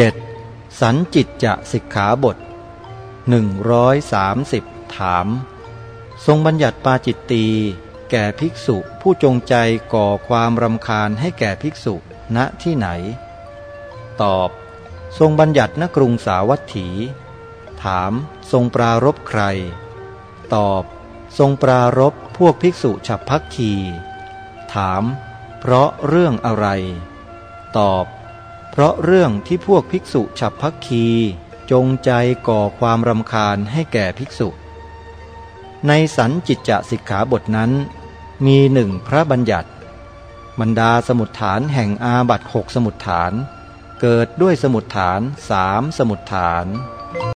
7. สันจิตจะสิกขาบท 130 ถาม ทรงบัญญัติปาจิตตี แก่ภิกษุผู้จงใจก่อความรำคาญให้แก่ภิกษุณที่ไหน ตอบ ทรงบัญญัติณกรุงสาวัตถี ถามทรงปรารบใคร ตอบ ทรงปรารบพวกภิกษุฉับพักคี ถาม เพราะเรื่องอะไร ตอบ เพราะเรื่องที่พวกภิกษุฉับพักคี จงใจก่อความรำคาญให้แก่ภิกษุ ในสันจิตจะสิกขาบทนั้น มีหนึ่งพระบัญญัติ บรรดาสมุดฐานแห่งอาบัตหกสมุดฐาน เกิดด้วยสมุดฐานสามสมุดฐาน